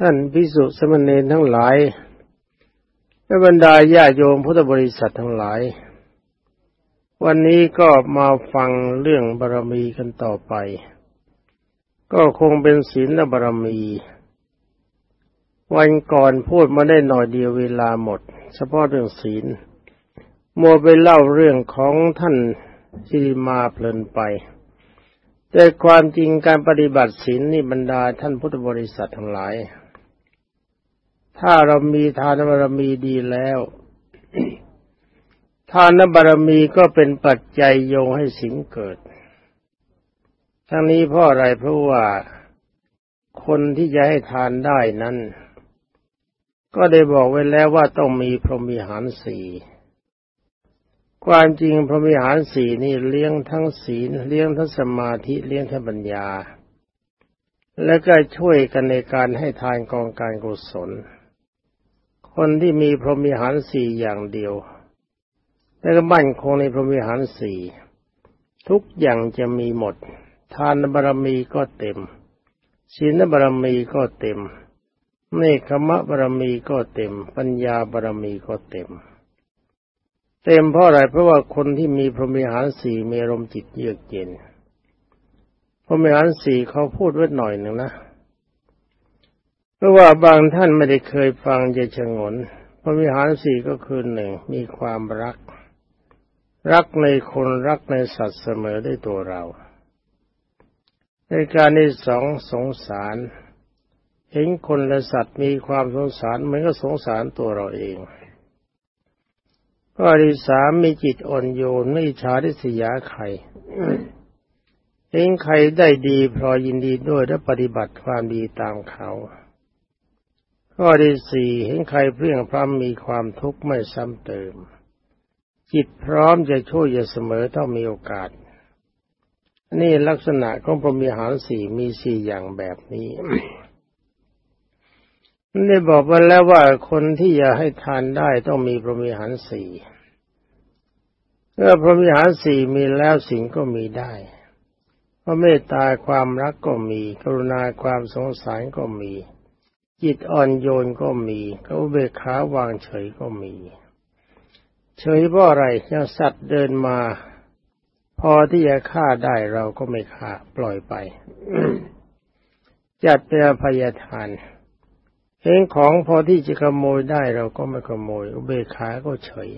ท่านพิสุสมณเณรทั้งหลายและบรรดาญาโยมพุทธบริษัททั้งหลาย วันนี้ก็มาฟังเรื่องบารมีกันต่อไป ก็คงเป็นศีลและบารมี วันก่อนพูดมาได้หน่อยเดียวเวลาหมด เฉพาะเรื่องศีลมัวไปเล่าเรื่องของท่านสิริมาเพลินไป แต่ความจริงการปฏิบัติศีลนี่บรรดาท่านพุทธบริษัททั้งหลาย ถ้าเรามีทานบารมีดีแล้วทานบารมีก็เป็นปัจจัยโยงให้สิงเกิด ทั้งนี้เพราะอะไรเพราะว่าคนที่จะให้ทานได้นั้น ก็ได้บอกไว้แล้วว่าต้องมีพรหมิหารสีความจริงพรหมิหารสีนี่เลี้ยงทั้งศีลเลี้ยงทั้งสมาธิเลี้ยงทั้งปัญญา และก็ช่วยกันในการให้ทานกองการกุศล คนที่มีพรหมิหารสี่อย่างเดียวแล้วก็มั่นคงในพรหมิหารสี่ทุกอย่างจะมีหมด ทานบารมีก็เต็มศีลบารมีก็เต็มเนคขมะบารมีก็เต็ม ปัญญาบารมีก็เต็ม เต็มเพราะอะไรเพราะว่าคนที่มีพรหมิหารสี่มีอารมณ์จิตเยือกเย็นพรหมิหารสี่เขาพูดไว้หน่อยหนึ่งนะ ราะว่าบางท่านไม่ได้เคยฟังจะชงนพระวิหารสี่ก็คือหนึ่งมีความรัก รักในคนรักในสัตว์เสมอได้ตัวเรา ในการที่สองสงสาร เห็นคนและสัตว์มีความสงสารเหมือนก็สงสารตัวเราเองข้อที่สามมีจิตอ่อนโยนไม่ชาดิสยาใครเห็นใครได้ดีพอยินดีด้วยและปฏิบัติความดีตามเขา ข้อที่สี่เห็นใครเพียงพร้ำมีความทุกข์ไม่ซ้ำเติม จิตพร้อมจะช่วยจะเสมอถ้ามีโอกาส นี่ลักษณะของพรหมีหารสี่มีสี่อย่างแบบนี้ได้บอกว่าแล้วว่าคนที่จะให้ทานได้ต้องมีพรหมีหารสี่เมื่อพรหมีหารสี่มีแล้วสิ่งก็มีได้เพราะเมตตาความรักก็มี กรุณาความสงสารก็มี จิตอ่อนโยนก็มีเขาเบกขาวางเฉยก็มี เฉยเพราะอะไรยังสัตว์เดินมา พอที่จะฆ่าได้เราก็ไม่ฆ่าปล่อยไป จัดเป็นพยาทานเห็นของพอที่จะขโมยได้เราก็ไม่ขโมย อุเบกขาก็เฉย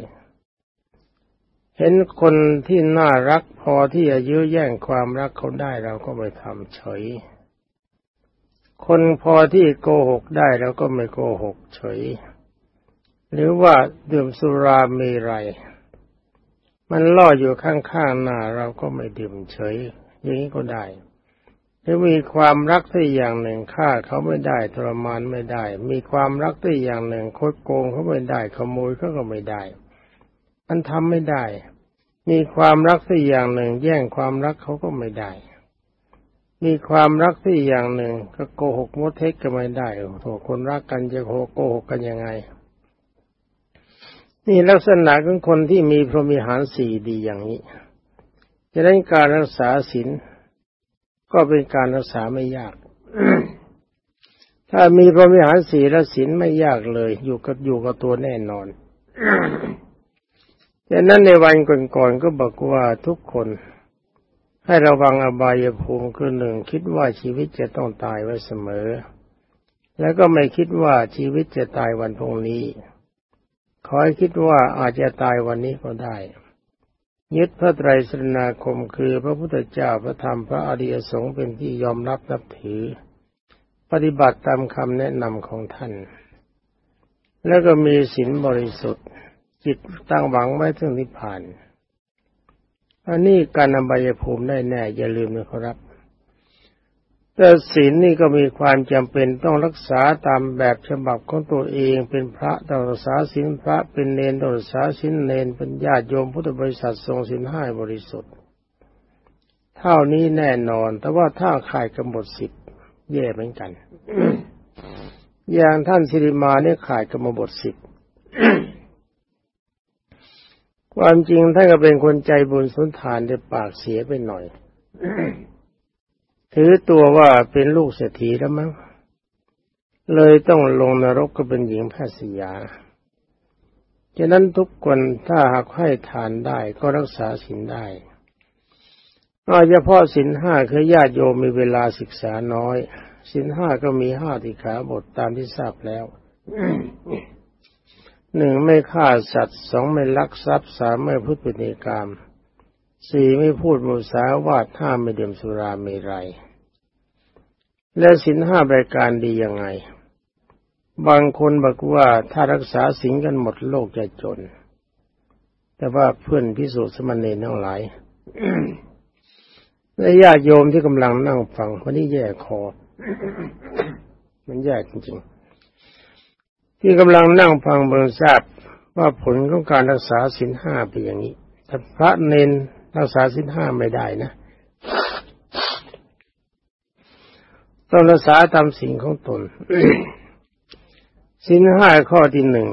เห็นคนที่น่ารักพอที่จะยื้อแย่งความรักเขาได้เราก็ไม่ทำเฉย คนพอที่โกหกได้เราก็ไม่โกหกเฉย หรือว่าดื่มสุรามีไร มันล่ออยู่ข้างๆหน้าเราก็ไม่ดื่มเฉย อย่างนี้ก็ได้หรือมีความรักที่อย่างหนึ่งฆ่าเขาไม่ได้ทรมานไม่ได้ มีความรักที่อย่างหนึ่งคดโกงเขาไม่ได้ ขโมยเขาก็ไม่ได้ มันทำไม่ได้ มีความรักที่อย่างหนึ่ง แย่งความรักเขาก็ไม่ได้ มีความรักที่อย่างหนึ่ง ก็โกหกมดเท็จก็ไม่ได้โถคนรักกันจะโโกหกกันยังไง นี่ลักษณะของคนที่มีพรหมิหารสี่ดีอย่างนี้ จะได้การรักษาศีลก็เป็นการรักษาไม่ยาก ถ้ามีพรหมิหารสี่และศีลไม่ยากเลย อยู่กับอยู่กับตัวแน่นอนดังนั้นในวันก่อนๆก็บอกว่าทุกคน ให้ระวังอบายภูมิคือหนึ่งคิดว่าชีวิตจะต้องตายไว้เสมอ แล้วก็ไม่คิดว่าชีวิตจะตายวันพรุ่งนี้ ขอให้คิดว่าอาจจะตายวันนี้ก็ได้ยึดพระไตรสรณาคมคือพระพุทธเจ้าพระธรรมพระอริยสงฆ์เป็นที่ยอมรับนับถือ ปฏิบัติตามคำแนะนำของท่าน แล้วก็มีศีลบริสุทธิ์ จิตตั้งหวังไว้ถึงนิพพาน อันนี้การนำใบภูมิได้แน่ อย่าลืมนะครับแต่ศีลนี่ก็มีความจำเป็นต้องรักษาตามแบบฉบับของตัวเองเป็นพระต้องรักษาศีลพระเป็นเนรต้องรักษาศีลเนรเป็นญาติโยมพุทธบริษัททรงศีลห้าบริสุทธิ์ เท่านี้แน่นอน แต่ว่าถ้าขายกำหนดสิบแย่เหมือนกัน อย่างท่านสิริมาเนี่ยขายกำหนดสิบ ความจริงท่านก็เป็นคนใจบุญสุนทานแต่ปากเสียไปหน่อย ถือตัวว่าเป็นลูกเศรษฐีแล้วมั้ง เลยต้องลงนรกก็เป็นหญิงแพทย์สยาฉะนั้นทุกคนถ้าหากให้ทานได้ก็รักษาศีลได้โดยเฉพาะศีลห้าคือญาติโยมมีเวลาศึกษาน้อยศีลห้าก็มีห้าติขาบทตามที่ทราบแล้ว หนึ่งไม่ฆ่าสัตว์สองไม่ลักทรัพย์สามไม่พูดปิณีกรรมสี่ไม่พูดมุสาวาทห้าไม่ดื่มสุราเมรัย และสินห้าบริการดียังไง บางคนบอกว่าถ้ารักษาสิงกันหมดโลกจะจน แต่ว่าเพื่อนพิสูจน์สมณีทั้งหลายและญาติโยมที่กำลังนั่งฟังวันนี้แย่คอ มันแย่จริงๆ ที่กำลังนั่งฟังเบิงทราบว่าผลของการรักษาสินห้าเป็นอย่างนี้แต่พระเนนรักษาสินห้าไม่ได้นะต้องรักษาตามสิ่งของตนสินห้าข้อที่หนึ่ง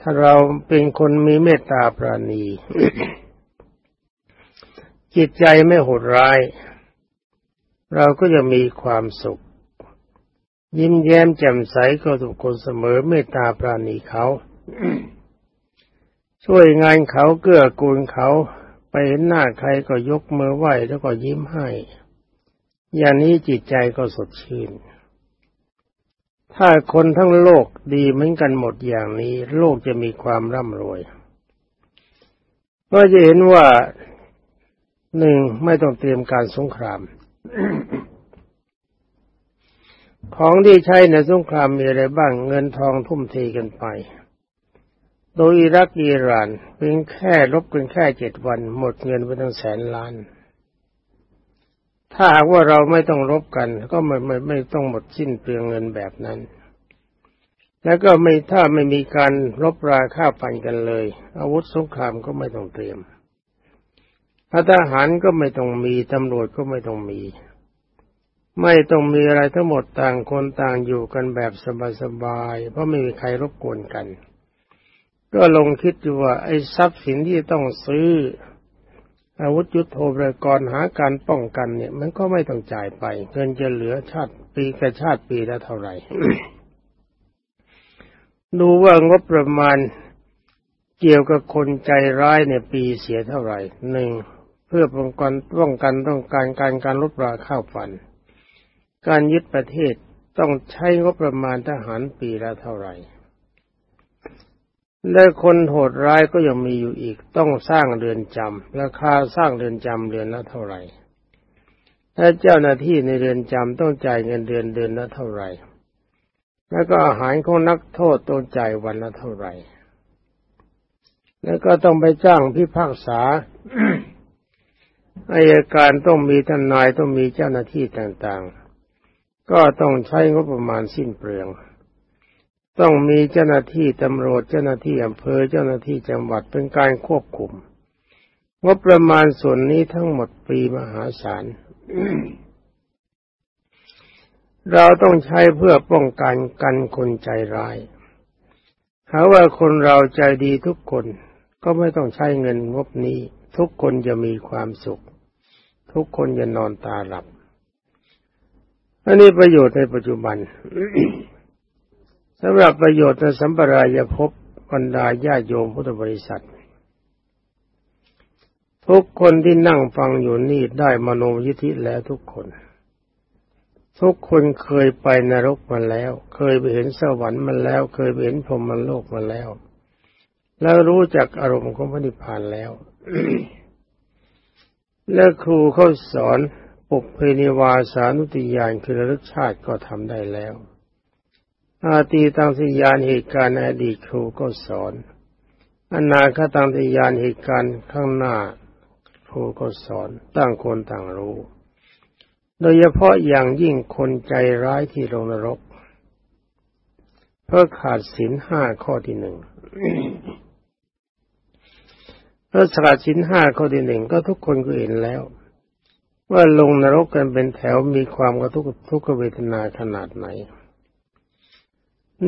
ถ้าเราเป็นคนมีเมตตาปราณี จิตใจไม่โหดร้าย เราก็จะมีความสุข ยิ้มแย้มแจ่มใสก็ทุกคนเสมอเมตตาปราณีเขา ช่วยงานเขาเกื้อกูลเขา ไปเห็นหน้าใครก็ยกมือไหว้แล้วก็ยิ้มให้ อย่างนี้จิตใจก็สดชื่น ถ้าคนทั้งโลกดีเหมือนกันหมดอย่างนี้ โลกจะมีความร่ำรวย ก็จะเห็นว่าหนึ่งไม่ต้องเตรียมการสงคราม ของที่ใช้ในสงครามมีอะไรบ้างเงินทองทุ่มเทกันไป โดยอิรักอิหร่านเพียงแค่ลบกันแค่เจ็ดวัน หมดเงินไปตั้งแสนล้าน ถ้าหากว่าเราไม่ต้องรบกัน ก็ไม่ไม่ไม่ต้องหมดสิ้นเปลืองเงินแบบนั้น แล้วก็ไม่ถ้าไม่มีการรบราฆ่าฟันกันเลย อาวุธสงครามก็ไม่ต้องเตรียมทหารก็ไม่ต้องมีตำรวจก็ไม่ต้องมี ไม่ต้องมีอะไรทั้งหมดต่างคนต่างอยู่กันแบบสบายๆ เพราะไม่มีใครรบกวนกัน ก็ลงคิดดูว่าไอ้ทรัพย์สินที่ต้องซื้อ อาวุธยุทโธปกรณ์หาการป้องกันเนี่ย มันก็ไม่ต้องจ่ายไป เงินจะเหลือชาติปีแต่ชาติปีละเท่าไหร่ ดูว่างบประมาณเกี่ยวกับคนใจร้ายเนี่ยปีเสียเท่าไหร่หนึ่งเพื่อป้องกันป้องกันต้องการการการลดราข้าวฟัน การยึดประเทศต้องใช้งบประมาณทหารปีละเท่าไหร่ และคนโหดร้ายก็ยังมีอยู่อีก ต้องสร้างเรือนจำราคาสร้างเรือนจำเรือนละเท่าไหร่ถ้าเจ้าหน้าที่ในเรือนจำต้องจ่ายเงินเดือนเดือนละเท่าไหร่ แล้วก็อาหารของนักโทษต้องจ่ายวันละเท่าไหร่ แล้วก็ต้องไปจ้างพิพากษาอายการต้องมีทนายต้องมีเจ้าหน้าที่ต่างๆ ก็ต้องใช้งบประมาณสิ้นเปลือง ต้องมีเจ้าหน้าที่ตำรวจเจ้าหน้าที่อำเภอเจ้าหน้าที่จังหวัดเป็นการควบคุมงบประมาณส่วนนี้ทั้งหมดปีมหาศาลเราต้องใช้เพื่อป้องกันกันคนใจร้ายหาว่าคนเราใจดีทุกคนก็ไม่ต้องใช้เงินงบนี้ ทุกคนจะมีความสุข ทุกคนจะนอนตาหลับ อันนี้ประโยชน์ในปัจจุบันสำหรับประโยชน์ในสัมปรายภพบรรดาญาโยมพุทธบริษัท ทุกคนที่นั่งฟังอยู่นี่ได้มโนยิธิแล้วทุกคน ทุกคนเคยไปนรกมาแล้ว เคยไปเห็นสวรรค์มาแล้ว เคยไปเห็นพรหมโลกมาแล้ว แล้วรู้จักอารมณ์ของพระนิพพานแล้ว และครูเขาสอน ปุเพนิวาสานุติยานคือระลึกชาติก็ทำได้แล้ว อาตีตังสิยานเหตุการณ์อดีตครูก็สอน อนาคตังสิยานเหตุการณ์ข้างหน้าครูก็สอนตั้งคนต่างรู้ โดยเฉพาะอย่างยิ่งคนใจร้ายที่ลงนรก เพื่อขาดศีลห้าข้อที่หนึ่งเพื่อขาดศีลห้าข้อที่หนึ่งก็ทุกคนก็เห็นแล้ว ว่าลงนรกกันเป็นแถวมีความกระทุกทุกเวทนาขนาดไหน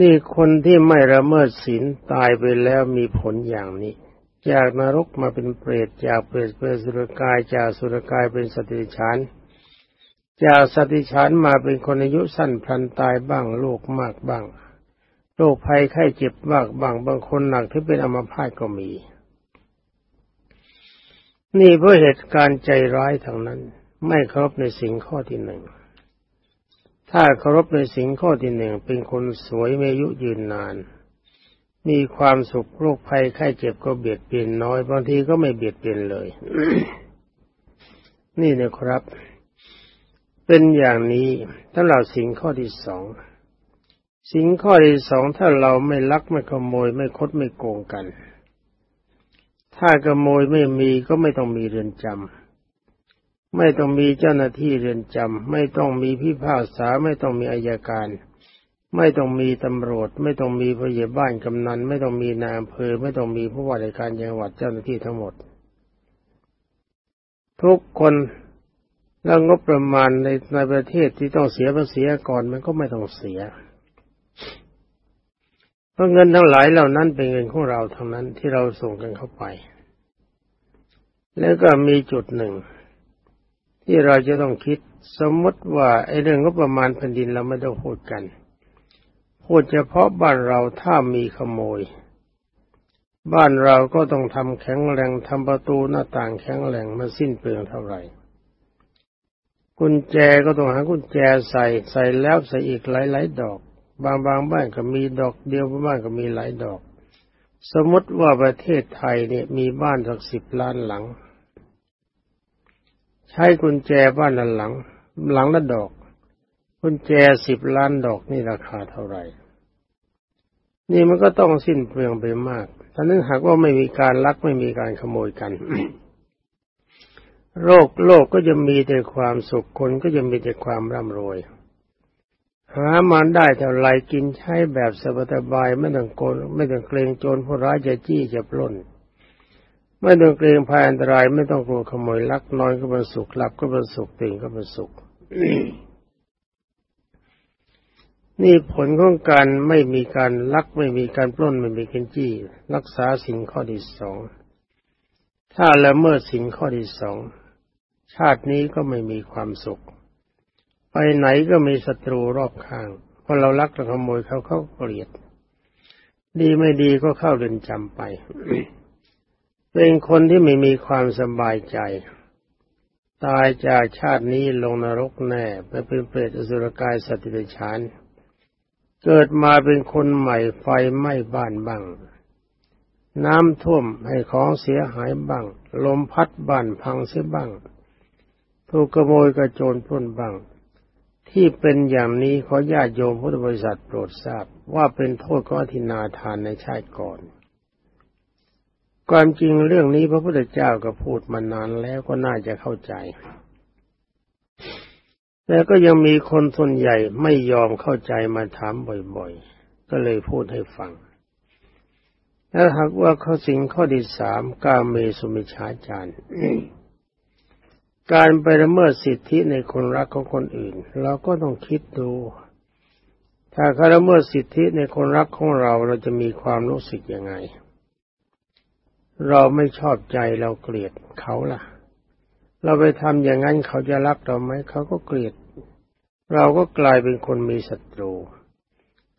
นี่คนที่ไม่ละเมิดศีลตายไปแล้วมีผลอย่างนี้จากนรกมาเป็นเปรตจากเปรตเป็นสุรกายจากสุรกายเป็นสติฉานจากสติฉันมาเป็นคนอายุสั้นพลันตายบ้างโรคมากบ้างโรคภัยไข้เจ็บมากบ้างบางคนหนักที่เป็นอัมพาตก็มี นี่เพราะเหตุการณ์ใจร้ายทางนั้น ไม่เคารพในสิ่งข้อที่หนึ่ง ถ้าเคารพในสิ่งข้อที่หนึ่งเป็นคนสวยมีอายุยืนนาน มีความสุขโรคภัยไข้เจ็บก็เบียดเบียนน้อย บางทีก็ไม่เบียดเบียนเลย นี่นะครับ เป็นอย่างนี้ถ้าเราสิ่งข้อที่สองสิ่งข้อที่สองถ้าเราไม่ลักไม่ขโมยไม่คดไม่โกงกัน ถ้าขโมยไม่มีก็ไม่ต้องมีเรือนจำ ไม่ต้องมีเจ้าหน้าที่เรือนจำไม่ต้องมีพิพากษาไม่ต้องมีอายการ ไม่ต้องมีตำรวจ ไม่ต้องมีผู้ใหญ่บ้านกำนัน ไม่ต้องมีนายอำเภอ ไม่ต้องมีผู้ว่าราชการจังหวัดเจ้าหน้าที่ทั้งหมด ทุกคนแล้วงบประมาณในในประเทศที่ต้องเสียภาษีก่อนมันก็ไม่ต้องเสีย เพราะเงินทั้งหลายเหล่านั้นเป็นเงินของเราทั้งนั้นที่เราส่งกันเข้าไป แล้วก็มีจุดหนึ่ง ที่เราจะต้องคิดสมมติว่าไอ้เรื่องงบประมาณแผ่นดินเราไม่ต้องพูดกันพูดเฉพาะบ้านเราถ้ามีขโมย บ้านเราก็ต้องทำแข็งแรงทำประตูหน้าต่างแข็งแรงมาสิ้นเปลืองเท่าไหร่กุญแจก็ต้องหากุญแจใส่ใส่แล้วใส่อีกหลายๆดอก บางบางบ้านก็มีดอกเดียวบางบ้านก็มีหลายดอก สมมติว่าประเทศไทยเนี่ยมีบ้านสักสิบล้านหลัง ใช้กุญแจบ้านหลัง หลังละดอก กุญแจสิบล้านดอกนี่ราคาเท่าไหร่ นี่มันก็ต้องสิ้นเปลืองไปมากถ้านั้นหากว่าไม่มีการลักไม่มีการขโมยกันโรคโลกก็จะมีแต่ความสุขคนก็จะมีแต่ความร่ำรวยหามันได้เท่าไรกินใช้แบบสบายไม่ต้องโกนไม่ต้องเกรงโจรผู้ร้ายจะจี้จะปล้น ไม่ต้องเกรงภัยอันตรายไม่ต้องกลัวขโมยลักนอนก็เป็นสุขหลับก็เป็นสุขตื่นก็เป็นสุขนี่ผลของการไม่มีการลักไม่มีการปล้นไม่มีการจี้ รักษาสิ่งข้อที่สองถ้าละเมิดสิ่งข้อที่สองชาตินี้ก็ไม่มีความสุข ไปไหนก็มีศัตรูรอบข้างพอเราลักเราขโมยเขาเขาเกลียด ดีไม่ดีก็เข้าเรือนจำไป เป็นคนที่ไม่มีความสบายใจ ตายจากชาตินี้ลงนรกแน่ไปเป็นเปรตอสุรกายสติปัฏฐานเกิดมาเป็นคนใหม่ไฟไหม้บ้านบ้าง น้ำท่วมให้ของเสียหายบ้าง ลมพัดบ้านพังเสียบ้าง ถูกขโมยกระโจนปล้นบ้าง ที่เป็นอย่างนี้ขอญาติโยมพุทธบริษัทโปรดทราบว่าเป็นโทษก็อธินาทานในชาติก่อน ความจริงเรื่องนี้พระพุทธเจ้าก็พูดมานานแล้วก็น่าจะเข้าใจ แต่ก็ยังมีคนส่วนใหญ่ไม่ยอมเข้าใจมาถามบ่อยๆ ก็เลยพูดให้ฟังถ้าหากว่าข้อสิ่งข้อที่สามกาเมสุมิชาจารการไปละเมิดสิทธิในคนรักของคนอื่น เราก็ต้องคิดดู ถ้าเขาละเมิดสิทธิในคนรักของเราเราจะมีความรู้สึกยังไง เราไม่ชอบใจเราเกลียดเขาล่ะ เราไปทำอย่างนั้นเขาจะรักเราไหมเขาก็เกลียด เราก็กลายเป็นคนมีศัตรู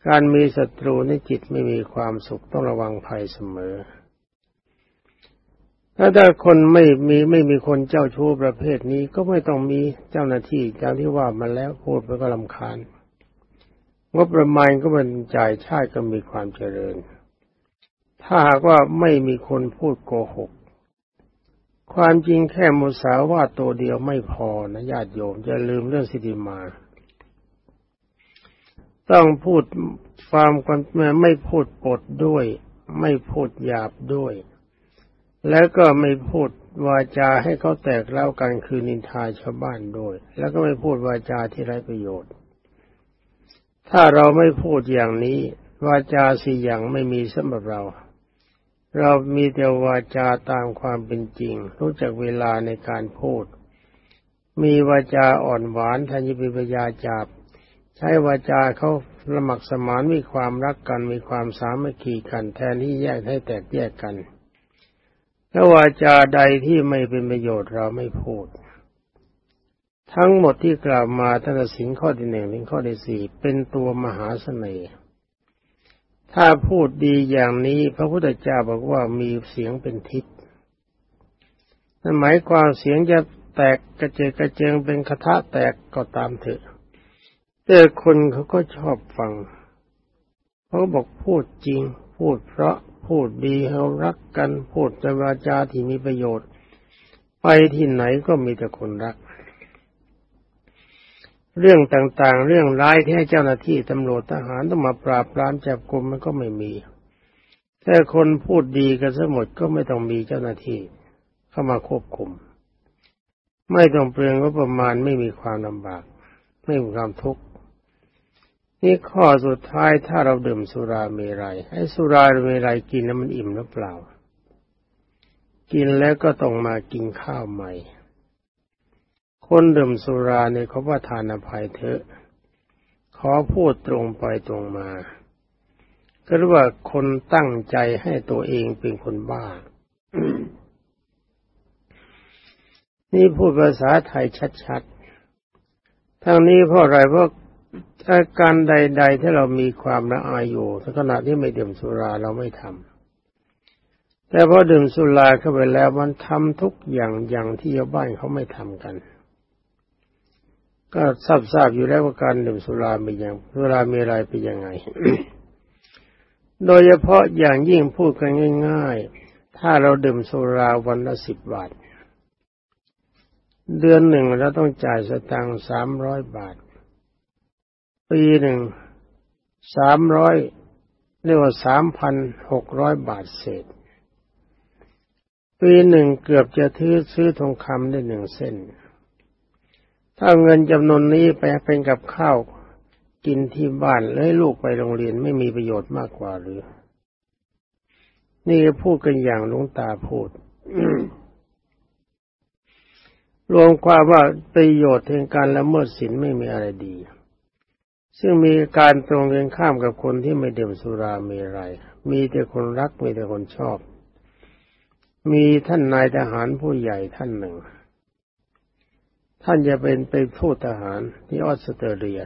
การมีศัตรูในจิตไม่มีความสุขต้องระวังภัยเสมอถ้าถ้าคนไม่มีไม่มีคนเจ้าชู้ประเภทนี้ก็ไม่ต้องมีเจ้าหน้าที่เจ้าที่ว่ามาแล้วพูดไปก็ลำคาญงบประมาณก็มันจ่ายชาติก็มีความเจริญ ถ้าหากว่าไม่มีคนพูดโกหก ความจริงแค่มุสาวาตัวเดียวไม่พอนะญาติโยมจะลืมเรื่องสิทธิมา ต้องพูดความกันไม่พูดปดด้วย ไม่พูดหยาบด้วย แล้วก็ไม่พูดวาจาให้เขาแตกเล่ากันคือนินทาชาวบ้านโดยแล้วก็ไม่พูดวาจาที่ไร้ประโยชน์ ถ้าเราไม่พูดอย่างนี้ วาจาสี่อย่างไม่มีสำหรับเรา เรามีแต่วาจาตามความเป็นจริง รู้จักเวลาในการพูด มีวาจาอ่อนหวานทันยิปิปยาจาบ ใช้วาจาเขาละหมักสมานมีความรักกันมีความสามัคคีกันแทนที่แยกให้แตกแยกกันถ้าวาจาใดที่ไม่เป็นประโยชน์เราไม่พูด ทั้งหมดที่กล่าวมาตั้งแต่สิงข้อที่หนึ่งถึงข้อที่สี่เป็นตัวมหาเสน่ห์ ถ้าพูดดีอย่างนี้ พระพุทธเจ้าบอกว่ามีเสียงเป็นทิพย์นั่นหมายความเสียงจะแตกกระเจกระเจงเป็นคาถาแตกก็ตามเถอะ แต่คนเขาก็ชอบฟังเขาบอกพูดจริง พูดเพราะพูดดีเขารักกัน พูดแต่วาจาที่มีประโยชน์ ไปที่ไหนก็มีแต่คนรัก เรื่องต่างๆ เรื่องร้ายที่ให้เจ้าหน้าที่ตำรวจทหารต้องมาปราบปรามจับกลุ่มมันก็ไม่มีแต่คนพูดดีกันสมดก็ไม่ต้องมีเจ้าหน้าที่เข้ามาควบคุม ไม่ต้องเปลืองก็ประมาณไม่มีความลำบาก ไม่มีความทุกข์นี่ข้อสุดท้ายถ้าเราดื่มสุราเมรัยให้สุราเมรัยกินแล้วมันอิ่มหรือเปล่า กินแล้วก็ต้องมากินข้าวใหม่ คนดื่มสุราเนี่ยเขาว่าทานอภัยเถอะ ขอพูดตรงไปตรงมา ก็เรียกว่าคนตั้งใจให้ตัวเองเป็นคนบ้า นี่พูดภาษาไทยชัดๆ ทั้งนี้เพราะอะไรเพราะอาการใด ๆ ที่เรามีความละอายอยู่ในขณะที่ไม่ดื่มสุราเราไม่ทำแต่พอดื่มสุราเข้าไปแล้วมันทำทุกอย่างอย่างที่ชาวบ้านเขาไม่ทำกัน ก็ทราบทราบอยู่แล้วว่าการดื่มสุรามีอย่างสุรามีอะไรเป็นยังไง โดยเฉพาะอย่างยิ่งพูดกันง่าย ๆ ถ้าเราดื่มสุราวันละสิบบาท เดือนหนึ่งเราต้องจ่ายสตางค์สามร้อยบาท ปีหนึ่งสามร้อยเรียกว่าสามพันหกร้อยบาทเศษ ปีหนึ่งเกือบจะซื้อซื้อทองคำได้หนึ่งเส้น ถ้าเงินจำนวนนี้ไปเป็นกับข้าวกินที่บ้านแล้วให้ลูกไปโรงเรียนไม่มีประโยชน์มากกว่าหรือ นี่พูดกันอย่างลุงตาพูดรวมความว่าประโยชน์แห่งการละเมิดศีลไม่มีอะไรดี ซึ่งมีการตรงกันข้ามกับคนที่ไม่ดื่มสุรามีไร มีแต่คนรักมีแต่คนชอบ มีท่านนายทหารผู้ใหญ่ท่านหนึ่ง ท่านจะเป็นไปผู้ทหารที่ออสเตรเลีย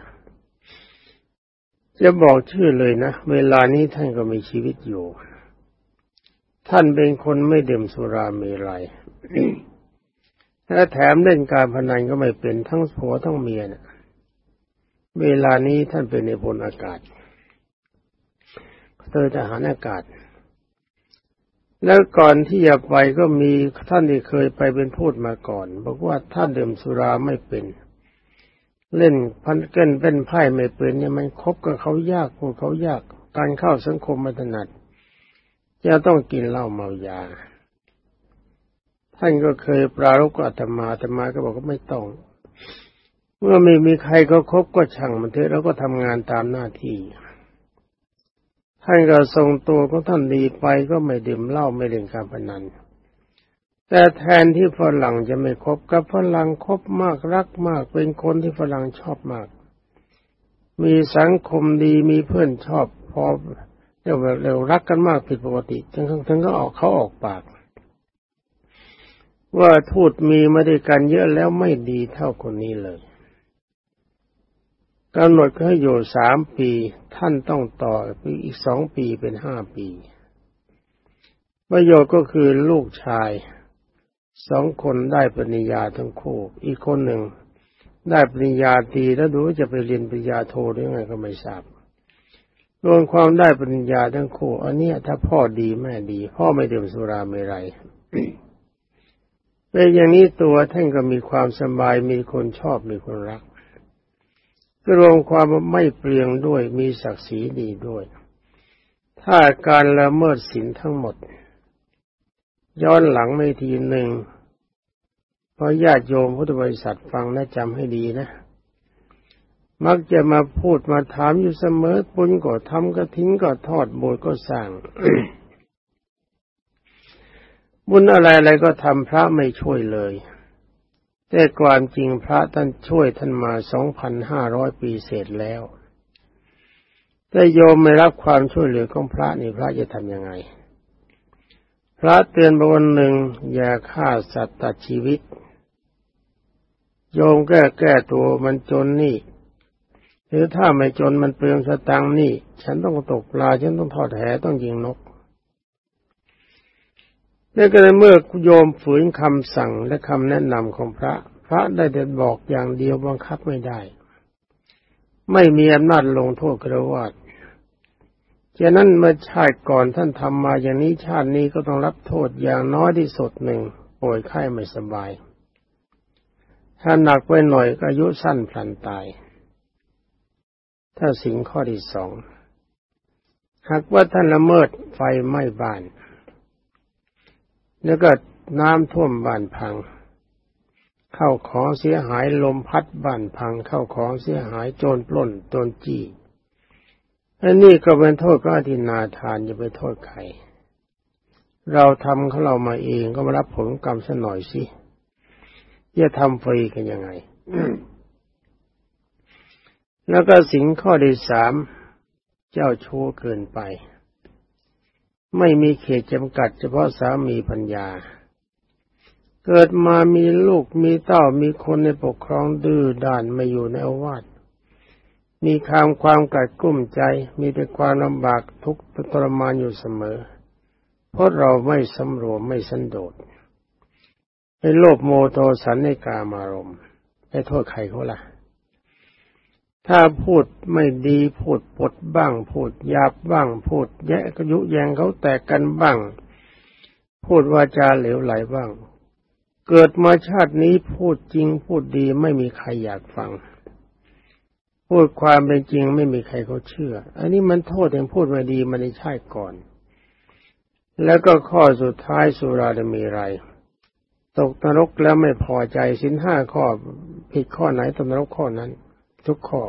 จะบอกชื่อเลยนะ เวลานี้ท่านก็มีชีวิตอยู่ ท่านเป็นคนไม่ดื่มสุรามีไรและแถมเล่นการพนันก็ไม่เป็นทั้งผัวทั้งเมียนะเวลานี้ท่านเป็นในพลอากาศเธอทหารอากาศ แล้วก่อนที่จะไปก็มีท่านที่เคยไปเป็นพูดมาก่อน บอกว่าท่านดื่มสุราไม่เป็น เล่นพันเกินเป็นไพ่ไม่เป็นเนี่ยมันคบกับเขายากพวกเขายากการเข้าสังคมไม่ถนัดจะต้องกินเหล้าเมายา ท่านก็เคยปรารบกับอาตมาอาตมาก็บอกว่าไม่ต้อง เมื่อไม่มีใครก็คบก็ช่างมันเถอะแล้วก็ทำงานตามหน้าที่ ท่านก็ทรงตัวของท่านดีไปก็ไม่ดื่มเหล้าไม่เล่นการพนัน แต่แทนที่ฝรั่งจะไม่คบกับฝรั่งคบมากรักมาก เป็นคนที่ฝรั่งชอบมาก มีสังคมดีมีเพื่อนชอบพอเรียกว่าเร็วรักกันมากผิดปกติทั้งทั้งก็ออกเขาออกปาก ว่าทูตมีมาด้วยกันเยอะแล้วไม่ดีเท่าคนนี้เลย กำหนดให้อยู่สามปี ท่านต้องต่ออีกสองปีเป็นห้าปี ประโยชน์ก็คือลูกชายสองคนได้ปริญญาทั้งคู่ อีกคนหนึ่งได้ปริญญาตีแล้วดูจะไปเรียนปริญญาโทหรือไงก็ไม่ทราบรวมความได้ปริญญาทั้งคู่ อันนี้ถ้าพ่อดีแม่ดี พ่อไม่ดื่มสุราไม่ไรเป็นอย่างนี้ตัวท่านก็มีความสบายมีคนชอบมีคนรัก รวมความไม่เปลี่ยงด้วยมีศักดิ์ศรีดีด้วย ถ้าการละเมิดศีลทั้งหมด ย้อนหลังไม่ทีหนึ่งพอญาติโยมพุทธบริษัทฟังนะจำให้ดีนะ มักจะมาพูดมาถามอยู่เสมอปุญก็ทำก็ทิ้งก็ทอดโบสก็สร้าง บุญอะไรอะไรก็ทำพระไม่ช่วยเลย แต่ความจริงพระท่านช่วยท่านมาสองพันห้าร้อยปีเศษแล้ว แต่โยมไม่รับความช่วยเหลือของพระนี่พระจะทำยังไง พระเตือนบวันหนึ่งอย่าฆ่าสัตว์ตัดชีวิต โยมแก้แก้ตัวมันจนนี่ หรือถ้าไม่จนมันเปลืองสตังนี่ ฉันต้องตกปลา ฉันต้องทอดแหต้องยิงนก นี่ก็เลยเมื่อโยมฝืนคำสั่งและคำแนะนำของพระ พระได้แต่บอกอย่างเดียวบังคับไม่ได้ ไม่มีอำนาจลงโทษกระวาดฉะนั้นเมื่อชาติก่อนท่านทำมาอย่างนี้ชาตินี้ก็ต้องรับโทษอย่างน้อยที่สุดหนึ่งป่วยไข้ไม่สบาย ถ้าหนักไปหน่อยก็อายุสั้นพลันตาย ถ้าสิ่งข้อที่สองหากว่าท่านละเมิดไฟไหม้บ้าน แล้วก็น้ำท่วมบ้านพัง เข้าของเสียหายลมพัดบ้านพัง เข้าของเสียหายโจรปล้นโจรจี้อันนี้ก็เป็นโทษก็อธินาทานอย่าไปโทษใครเราทำเขาเรามาเองก็มารับผลกรรมซะหน่อยสิจะทำฟรีกันยังไง แล้วก็สิ่งข้อที่สาม เจ้าชู้เกินไป ไม่มีเขตจำกัดเฉพาะสามีพัญญา เกิดมามีลูกมีเต้ามีคนในปกครองดื้อด้านไม่อยู่ในอาวาสมีความความกัดกุ้มใจมีแต่ความลำบากทุกข์ทรมานอยู่เสมอ เพราะเราไม่สำรวมไม่สันโดษในโลภโมโทสันในกามารมไปโทษใครเขาล่ะ ถ้าพูดไม่ดีพูดปดบ้าง พูดหยาบบ้าง พูดแยะกยุแยงเขาแตกกันบ้าง พูดวาจาเหลวไหลบ้าง เกิดมาชาตินี้พูดจริงพูดดีไม่มีใครอยากฟัง พูดความเป็นจริงไม่มีใครเขาเชื่อ อันนี้มันโทษแห่งพูดมาดีมันในชาติก่อน แล้วก็ข้อสุดท้ายสุราจะมีไรตกนรกแล้วไม่พอใจสินห้าข้อผิดข้อไหนตกนรกข้อนั้น ทุกข้อ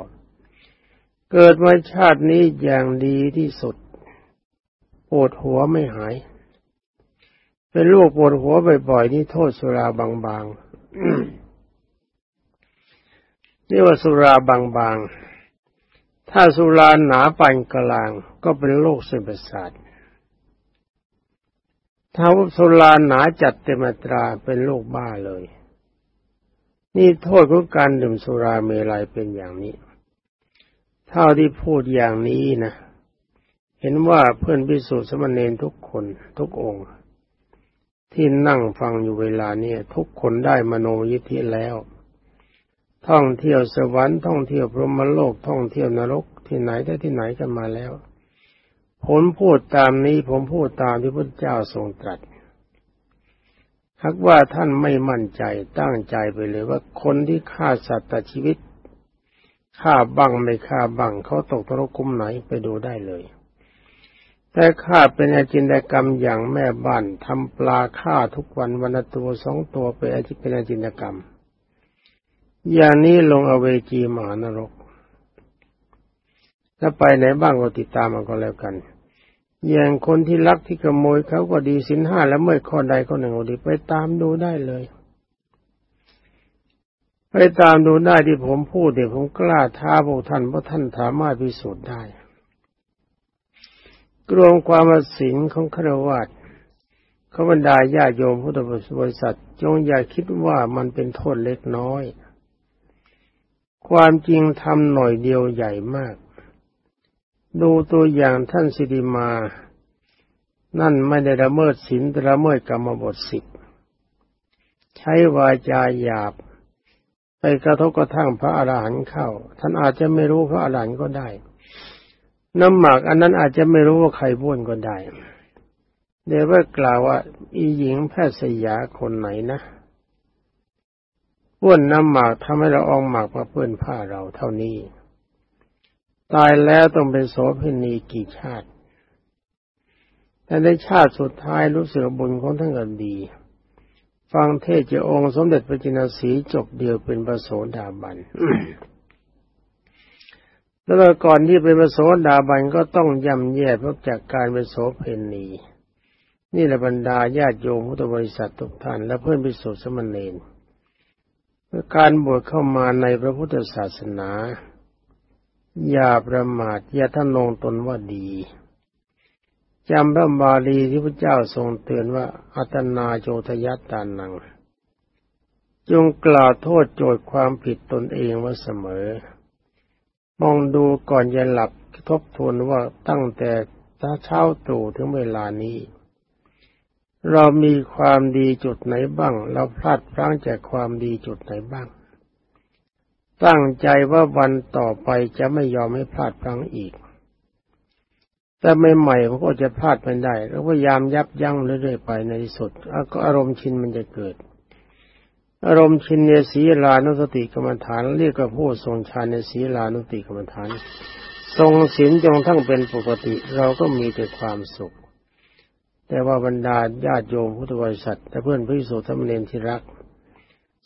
เกิดมาชาตินี้อย่างดีที่สุดปวดหัวไม่หาย เป็นโรคปวดหัวบ่อยๆนี่โทษสุราบางๆเรียกว่าสุราบางๆ ถ้าสุราหนาปานกลาง ก็เป็นโรคเส้นประสาทถ้าสุราหนาจัดเต็มตราเป็นโรคบ้าเลย นี่โทษของการดื่มสุราเมลัยเป็นอย่างนี้ เท่าที่พูดอย่างนี้นะ เห็นว่าเพื่อนพิสูจน์สมณเณรทุกคนทุกองค์ ที่นั่งฟังอยู่เวลานี้ทุกคนได้มโนยิทธิแล้ว ท่องเที่ยวสวรรค์ท่องเที่ยวพรหมโลกท่องเที่ยวนรกที่ไหนได้ที่ไหนกันมาแล้วผมพูดตามนี้ผมพูดตามที่พระเจ้าทรงตรัส หากว่าท่านไม่มั่นใจตั้งใจไปเลยว่าคนที่ฆ่าสัตว์ตัดชีวิตฆ่าบังไม่ฆ่าบังเขาตกนรกคุมไหนไปดูได้เลย แต่ฆ่าเป็นอาจินกรรมอย่างแม่บ้านทำปลาฆ่าทุกวันวันละตัวสองตัวเป็นอาเป็นอาจินกรรม อย่างนี้ลงอเวจีมหานรกถ้าไปไหนบ้างก็ติดตามมาก็แล้วกัน อย่างคนที่ลักที่ขโมยเขาก็ดีสินห้าแล้วเมื่อข้อใดข้อหนึ่งก็ดีไปตามดูได้เลย ไปตามดูได้ที่ผมพูดเดี๋ยวผมกล้าท้าพวกท่านเพราะท่านสามารถพิสูจน์ได้กรวงความสิงของครวัตเขาบรรดาญาโยมพุทธบริษัทจงอย่าคิดว่ามันเป็นโทษเล็กน้อย ความจริงทำหน่อยเดียวใหญ่มาก ดูตัวอย่างท่านสิริมา นั่นไม่ได้ละเมิดศีลละเมิดกรรมบทสิบใช้วาจาหยาบ ไปกระทบกระทั่งพระอรหันต์เข้า ท่านอาจจะไม่รู้พระอรหันต์ก็ได้ น้ำหมักอันนั้นอาจจะไม่รู้ว่าใครบ้วนก็ได้เดี๋ยวว่ากล่าวว่า อีหญิงแพทย์สยาคนไหนนะป้วนน้ำหมากทำให้เราอองหมากมาเปื้อนผ้าเราเท่านี้ ตายแล้วต้องเป็นโสเภณีกี่ชาติ แต่ในชาติสุดท้ายรู้สึกบุญของท่านก็ดี ฟังเทศเจ้าองค์สมเด็จพระจินสีจบเดียวเป็นประโสดาบัน แล้วก่อนที่เป็นประโสดาบันก็ต้องย่ำแย่เพราะจากการเป็นโสเพณีนี่แหละบรรดาญาติโยมพุทธบริษัททุกท่าน และเพื่อนพิสุทธิสมณเณรการบวชเข้ามาในพระพุทธศาสนา อย่าประมาทอย่าท่านลงตนว่าดีจำพระบาลีที่พระเจ้าทรงเตือนว่าอัตนาโจทยัตตานัง จงกล่าวโทษโจทย์ความผิดตนเองว่าเสมอ มองดูก่อนจะหลับทบทวนว่าตั้งแต่เช้าตรู่ถึงเวลานี้ เรามีความดีจุดไหนบ้าง เราพลาดพลั้งจากความดีจุดไหนบ้าง ตั้งใจว่าวันต่อไปจะไม่ยอมให้พลาดพลั้งอีก แต่ใหม่ๆมันก็จะพลาดไปได้ แล้วพยายามยับยั้งเรื่อยๆไปในที่สุดก็อารมณ์ชินมันจะเกิด อารมณ์ชินในศีลานุสติกรรมฐานเรียกว่าผู้ทรงฌานในศีลานุสติกรรมฐาน ทรงศีลจงทั้งเป็นปกติ เราก็มีแต่ความสุข แต่ว่าบรรดาญาติโยมพุทธบริษัทและเพื่อนพิสุทธิ์ธรรมเนรที่รัก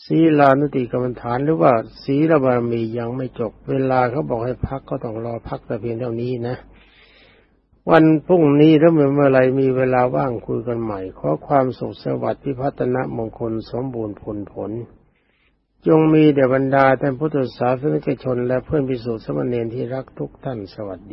ศีลานุติกรรมฐานหรือว่าศีลบารมียังไม่จบ เวลาเขาบอกให้พักก็ต้องรอพักแต่เพียงเท่านี้นะ วันพรุ่งนี้ถ้าเมื่อไรมีเวลาว่างคุยกันใหม่ ขอความสุขสวัสดิ์พิพัฒนมงคลสมบูรณ์ผลผล จงมีเดบรรดาท่านพุทธศาสนิกชนและเพื่อนพิสุทธิ์สมณเณรที่รักทุกท่านสวัสดี